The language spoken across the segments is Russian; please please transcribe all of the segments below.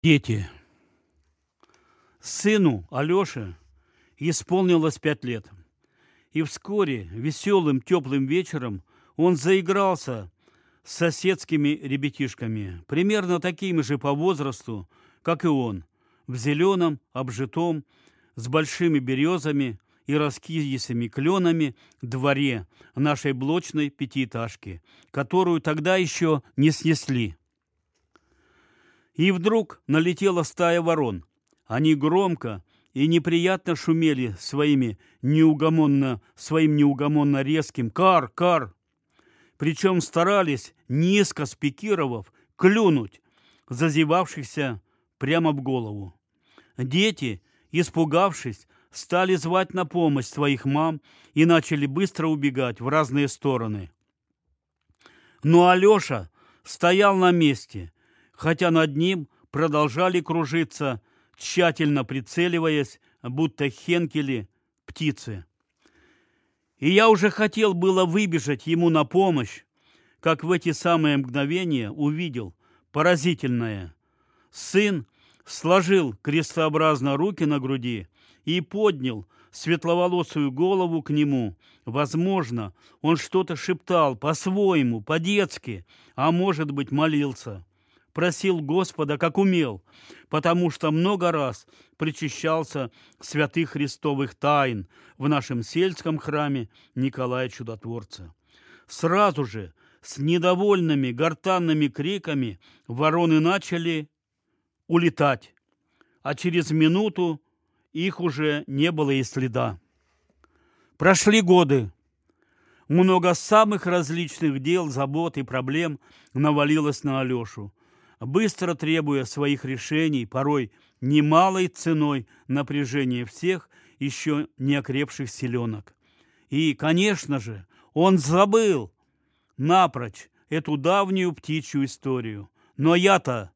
Дети. Сыну Алёше исполнилось пять лет. И вскоре, веселым теплым вечером, он заигрался с соседскими ребятишками, примерно такими же по возрасту, как и он, в зеленом, обжитом, с большими березами и раскидистыми кленами дворе нашей блочной пятиэтажки, которую тогда еще не снесли. И вдруг налетела стая ворон. Они громко и неприятно шумели своими неугомонно, своим неугомонно резким «кар, кар». Причем старались, низко спикировав, клюнуть зазевавшихся прямо в голову. Дети, испугавшись, стали звать на помощь своих мам и начали быстро убегать в разные стороны. Но Алеша стоял на месте, хотя над ним продолжали кружиться, тщательно прицеливаясь, будто хенкели птицы. И я уже хотел было выбежать ему на помощь, как в эти самые мгновения увидел поразительное. Сын сложил крестообразно руки на груди и поднял светловолосую голову к нему. Возможно, он что-то шептал по-своему, по-детски, а может быть, молился просил Господа, как умел, потому что много раз причащался святых христовых тайн в нашем сельском храме Николая Чудотворца. Сразу же с недовольными гортанными криками вороны начали улетать, а через минуту их уже не было и следа. Прошли годы. Много самых различных дел, забот и проблем навалилось на Алешу быстро требуя своих решений, порой немалой ценой напряжения всех еще не окрепших селенок. И, конечно же, он забыл напрочь эту давнюю птичью историю. Но я-то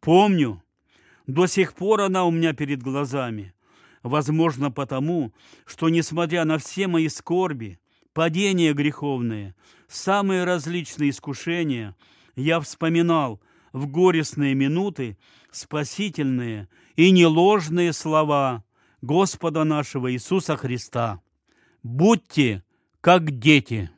помню, до сих пор она у меня перед глазами. Возможно, потому, что, несмотря на все мои скорби, падения греховные, самые различные искушения, я вспоминал в горестные минуты спасительные и неложные слова Господа нашего Иисуса Христа. Будьте как дети.